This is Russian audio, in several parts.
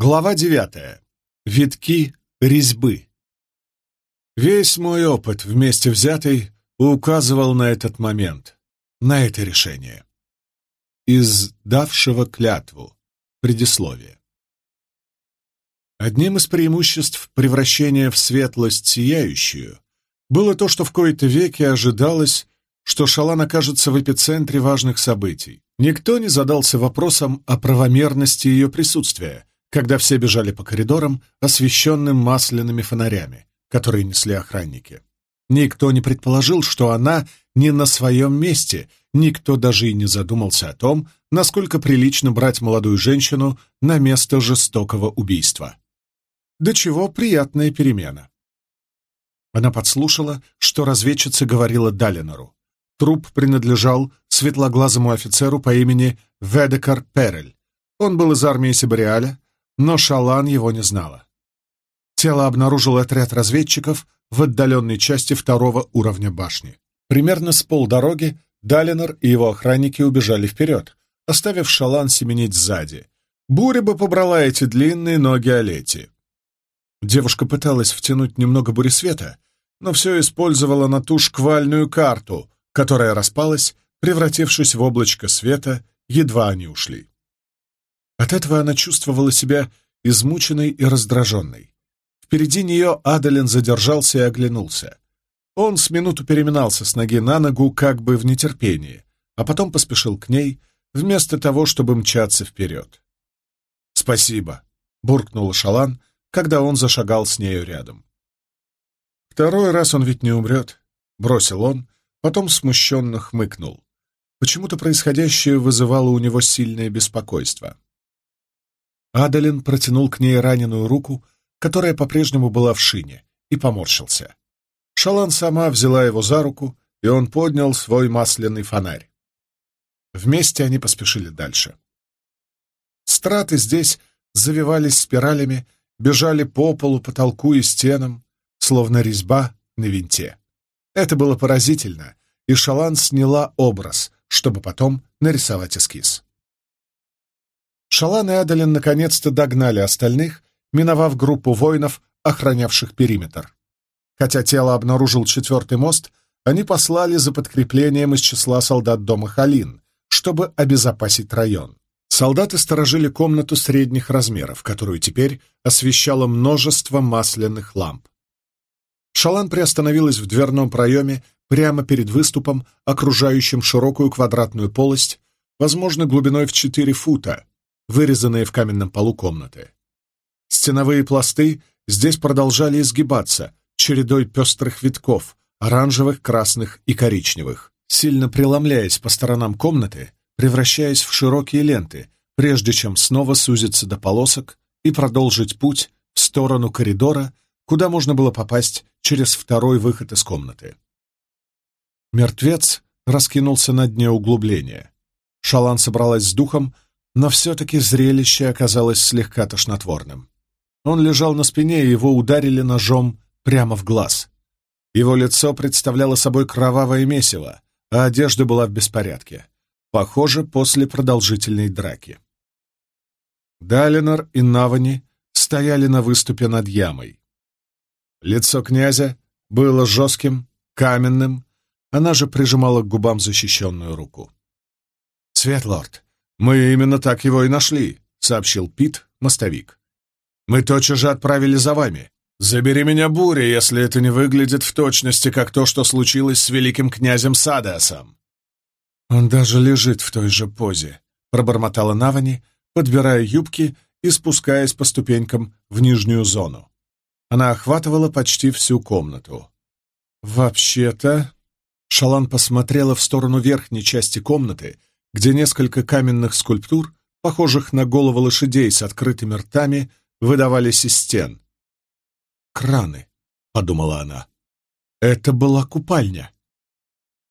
Глава девятая. Витки резьбы. Весь мой опыт, вместе взятый, указывал на этот момент, на это решение. Из давшего клятву. Предисловие. Одним из преимуществ превращения в светлость сияющую было то, что в кои-то веки ожидалось, что Шалан окажется в эпицентре важных событий. Никто не задался вопросом о правомерности ее присутствия, когда все бежали по коридорам, освещенным масляными фонарями, которые несли охранники. Никто не предположил, что она не на своем месте, никто даже и не задумался о том, насколько прилично брать молодую женщину на место жестокого убийства. До чего приятная перемена. Она подслушала, что разведчица говорила Далинору. Труп принадлежал светлоглазому офицеру по имени Ведекар Перель. Он был из армии Сибариаля, но Шалан его не знала. Тело обнаружил отряд разведчиков в отдаленной части второго уровня башни. Примерно с полдороги Далинор и его охранники убежали вперед, оставив Шалан семенить сзади. Буря бы побрала эти длинные ноги Олети. Девушка пыталась втянуть немного буресвета, но все использовала на ту шквальную карту, которая распалась, превратившись в облачко света, едва они ушли. От этого она чувствовала себя измученной и раздраженной. Впереди нее Адалин задержался и оглянулся. Он с минуту переминался с ноги на ногу, как бы в нетерпении, а потом поспешил к ней, вместо того, чтобы мчаться вперед. «Спасибо», — буркнул Шалан, когда он зашагал с нею рядом. «Второй раз он ведь не умрет», — бросил он, потом смущенно хмыкнул. Почему-то происходящее вызывало у него сильное беспокойство. Адалин протянул к ней раненую руку, которая по-прежнему была в шине, и поморщился. Шалан сама взяла его за руку, и он поднял свой масляный фонарь. Вместе они поспешили дальше. Страты здесь завивались спиралями, бежали по полу, потолку и стенам, словно резьба на винте. Это было поразительно, и Шалан сняла образ, чтобы потом нарисовать эскиз. Шалан и Адалин наконец-то догнали остальных, миновав группу воинов, охранявших периметр. Хотя тело обнаружил четвертый мост, они послали за подкреплением из числа солдат дома Халин, чтобы обезопасить район. Солдаты сторожили комнату средних размеров, которую теперь освещало множество масляных ламп. Шалан приостановилась в дверном проеме прямо перед выступом, окружающим широкую квадратную полость, возможно, глубиной в 4 фута, вырезанные в каменном полу комнаты. Стеновые пласты здесь продолжали изгибаться, чередой пестрых витков, оранжевых, красных и коричневых, сильно преломляясь по сторонам комнаты, превращаясь в широкие ленты, прежде чем снова сузиться до полосок и продолжить путь в сторону коридора, куда можно было попасть через второй выход из комнаты. Мертвец раскинулся на дне углубления. Шалан собралась с духом, но все-таки зрелище оказалось слегка тошнотворным. Он лежал на спине, и его ударили ножом прямо в глаз. Его лицо представляло собой кровавое месиво, а одежда была в беспорядке. Похоже, после продолжительной драки. Далинор и Навани стояли на выступе над ямой. Лицо князя было жестким, каменным, она же прижимала к губам защищенную руку. «Светлорд, «Мы именно так его и нашли», — сообщил Пит, мостовик. «Мы тотчас же отправили за вами. Забери меня, буря, если это не выглядит в точности, как то, что случилось с великим князем Садасом». «Он даже лежит в той же позе», — пробормотала Навани, подбирая юбки и спускаясь по ступенькам в нижнюю зону. Она охватывала почти всю комнату. «Вообще-то...» Шалан посмотрела в сторону верхней части комнаты, где несколько каменных скульптур, похожих на головы лошадей с открытыми ртами, выдавались из стен. «Краны», — подумала она. Это была купальня.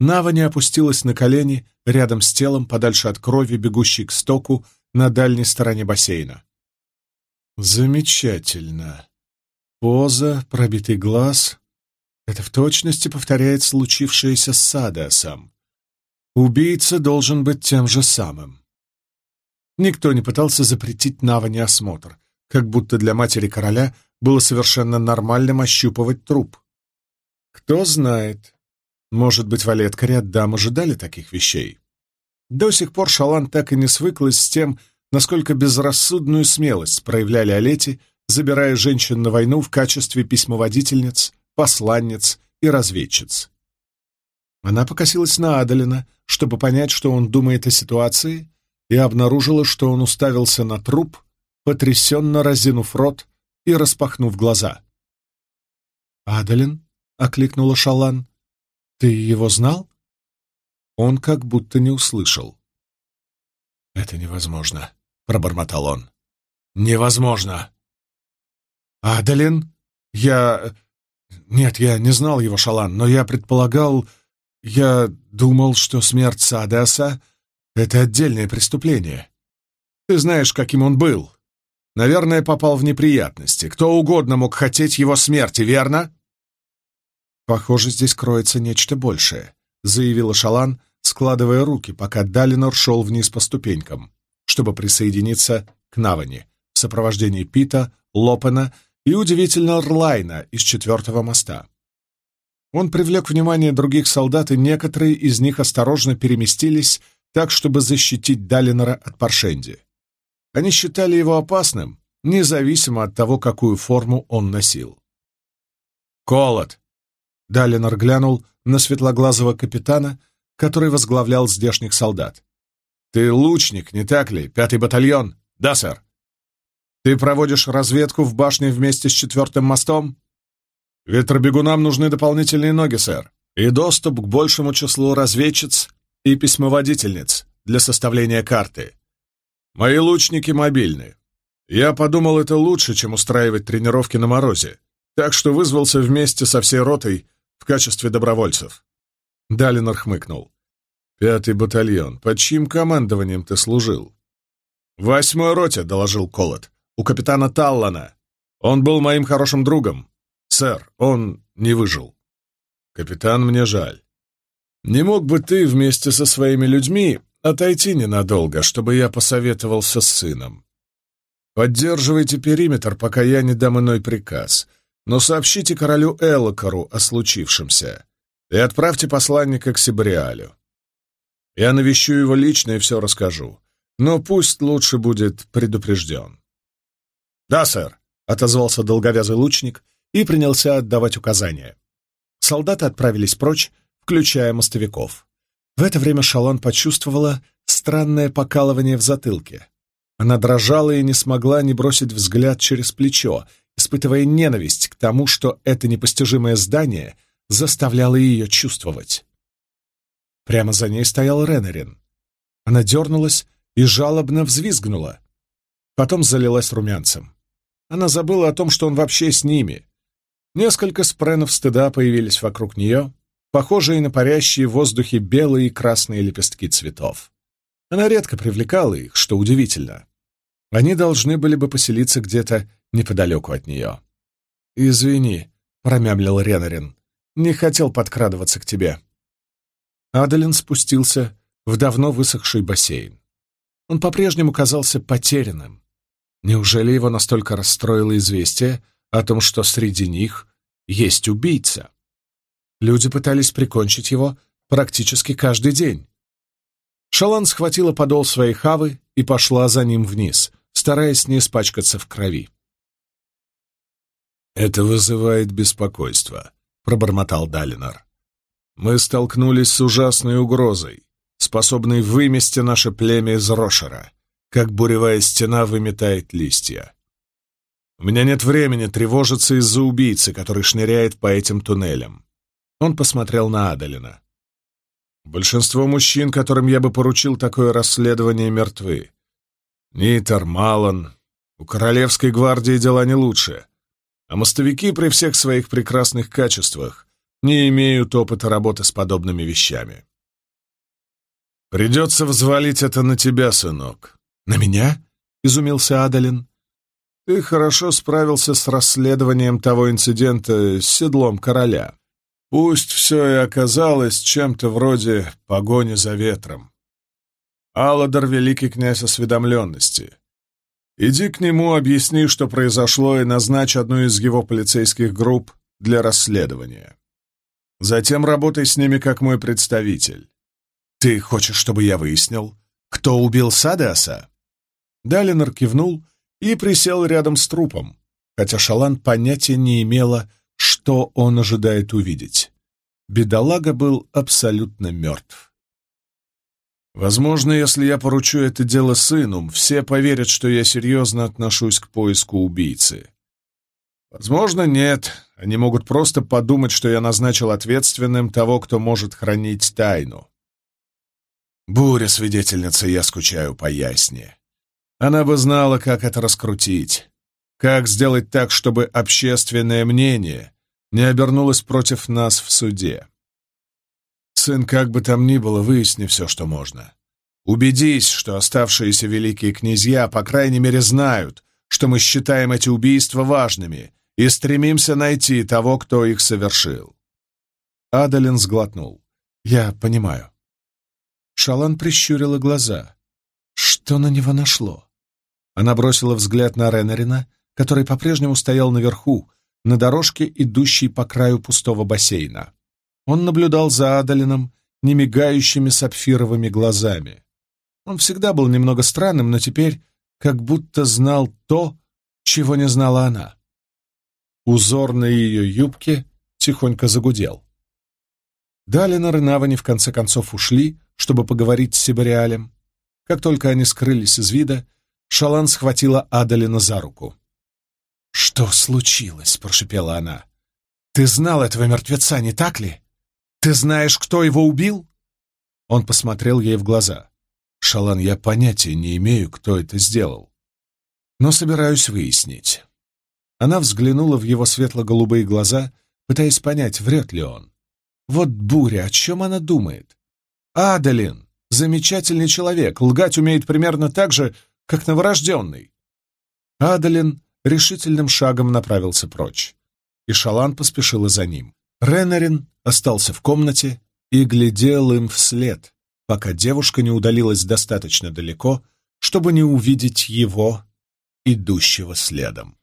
Нава не опустилась на колени рядом с телом, подальше от крови, бегущей к стоку на дальней стороне бассейна. Замечательно. Поза, пробитый глаз. Это в точности повторяет случившееся с Садасом. Убийца должен быть тем же самым. Никто не пытался запретить Наване осмотр. как будто для матери короля было совершенно нормальным ощупывать труп. Кто знает, может быть, в Олеткаре от дам ожидали таких вещей. До сих пор Шалан так и не свыклась с тем, насколько безрассудную смелость проявляли Олети, забирая женщин на войну в качестве письмоводительниц, посланниц и разведчиц. Она покосилась на Адалина, чтобы понять, что он думает о ситуации, и обнаружила, что он уставился на труп, потрясенно разинув рот и распахнув глаза. «Адалин?» — окликнула Шалан. «Ты его знал?» Он как будто не услышал. «Это невозможно», — пробормотал он. «Невозможно!» «Адалин? Я... Нет, я не знал его, Шалан, но я предполагал... Я думал, что смерть Садаса — это отдельное преступление. Ты знаешь, каким он был. Наверное, попал в неприятности. Кто угодно мог хотеть его смерти, верно?» «Похоже, здесь кроется нечто большее», — заявила Шалан, складывая руки, пока Далинор шел вниз по ступенькам, чтобы присоединиться к Навани в сопровождении Пита, Лопена и, удивительно, Рлайна из четвертого моста. Он привлек внимание других солдат, и некоторые из них осторожно переместились так, чтобы защитить Далинора от Паршенди. Они считали его опасным, независимо от того, какую форму он носил. «Колот!» — Далинор глянул на светлоглазого капитана, который возглавлял здешних солдат. «Ты лучник, не так ли? Пятый батальон?» «Да, сэр». «Ты проводишь разведку в башне вместе с четвертым мостом?» «Ветробегунам нужны дополнительные ноги, сэр, и доступ к большему числу разведчиц и письмоводительниц для составления карты. Мои лучники мобильны. Я подумал, это лучше, чем устраивать тренировки на морозе, так что вызвался вместе со всей ротой в качестве добровольцев». Далинор хмыкнул. «Пятый батальон. Под чьим командованием ты служил?» «В восьмой роте», — доложил Колот. «У капитана Таллана. Он был моим хорошим другом. Сэр, он не выжил. Капитан, мне жаль. Не мог бы ты вместе со своими людьми отойти ненадолго, чтобы я посоветовался с сыном? Поддерживайте периметр, пока я не дам иной приказ, но сообщите королю Элокару о случившемся и отправьте посланника к Сибриалю. Я навещу его лично и все расскажу, но пусть лучше будет предупрежден. «Да, сэр», — отозвался долговязый лучник и принялся отдавать указания. Солдаты отправились прочь, включая мостовиков. В это время Шалон почувствовала странное покалывание в затылке. Она дрожала и не смогла не бросить взгляд через плечо, испытывая ненависть к тому, что это непостижимое здание заставляло ее чувствовать. Прямо за ней стоял Ренерин. Она дернулась и жалобно взвизгнула. Потом залилась румянцем. Она забыла о том, что он вообще с ними. Несколько спренов стыда появились вокруг нее, похожие на парящие в воздухе белые и красные лепестки цветов. Она редко привлекала их, что удивительно. Они должны были бы поселиться где-то неподалеку от нее. «Извини», — промямлил Ренарин, — «не хотел подкрадываться к тебе». Адалин спустился в давно высохший бассейн. Он по-прежнему казался потерянным. Неужели его настолько расстроило известие, о том, что среди них есть убийца. Люди пытались прикончить его практически каждый день. Шалан схватила подол своей хавы и пошла за ним вниз, стараясь не испачкаться в крови. «Это вызывает беспокойство», — пробормотал Далинар. «Мы столкнулись с ужасной угрозой, способной вымести наше племя из Рошера, как буревая стена выметает листья. У меня нет времени тревожиться из-за убийцы, который шныряет по этим туннелям. Он посмотрел на Адалина. Большинство мужчин, которым я бы поручил такое расследование, мертвы. Нитер, Малон. У Королевской гвардии дела не лучше. А мостовики при всех своих прекрасных качествах не имеют опыта работы с подобными вещами. «Придется взвалить это на тебя, сынок». «На меня?» — изумился Адалин. Ты хорошо справился с расследованием того инцидента с седлом короля. Пусть все и оказалось чем-то вроде погони за ветром. Алладор — великий князь осведомленности. Иди к нему, объясни, что произошло, и назначь одну из его полицейских групп для расследования. Затем работай с ними как мой представитель. Ты хочешь, чтобы я выяснил, кто убил Садеаса?» Далинор кивнул и присел рядом с трупом, хотя Шалан понятия не имела, что он ожидает увидеть. Бедолага был абсолютно мертв. Возможно, если я поручу это дело сыну, все поверят, что я серьезно отношусь к поиску убийцы. Возможно, нет. Они могут просто подумать, что я назначил ответственным того, кто может хранить тайну. Буря, свидетельница, я скучаю по ясне. Она бы знала, как это раскрутить, как сделать так, чтобы общественное мнение не обернулось против нас в суде. Сын, как бы там ни было, выясни все, что можно. Убедись, что оставшиеся великие князья, по крайней мере, знают, что мы считаем эти убийства важными и стремимся найти того, кто их совершил. Адалин сглотнул. «Я понимаю. Шалан прищурила глаза. Что на него нашло? Она бросила взгляд на Ренарина, который по-прежнему стоял наверху, на дорожке, идущей по краю пустого бассейна. Он наблюдал за Адалином немигающими сапфировыми глазами. Он всегда был немного странным, но теперь как будто знал то, чего не знала она. Узор на ее юбке тихонько загудел. Далинор и Навани в конце концов ушли, чтобы поговорить с Сибариалем. Как только они скрылись из вида, Шалан схватила Адалина за руку. «Что случилось?» — прошепела она. «Ты знал этого мертвеца, не так ли? Ты знаешь, кто его убил?» Он посмотрел ей в глаза. «Шалан, я понятия не имею, кто это сделал, но собираюсь выяснить». Она взглянула в его светло-голубые глаза, пытаясь понять, врет ли он. Вот буря, о чем она думает? Адалин — замечательный человек, лгать умеет примерно так же, как новорожденный. Адалин решительным шагом направился прочь, и Шалан поспешила за ним. Ренарин остался в комнате и глядел им вслед, пока девушка не удалилась достаточно далеко, чтобы не увидеть его, идущего следом.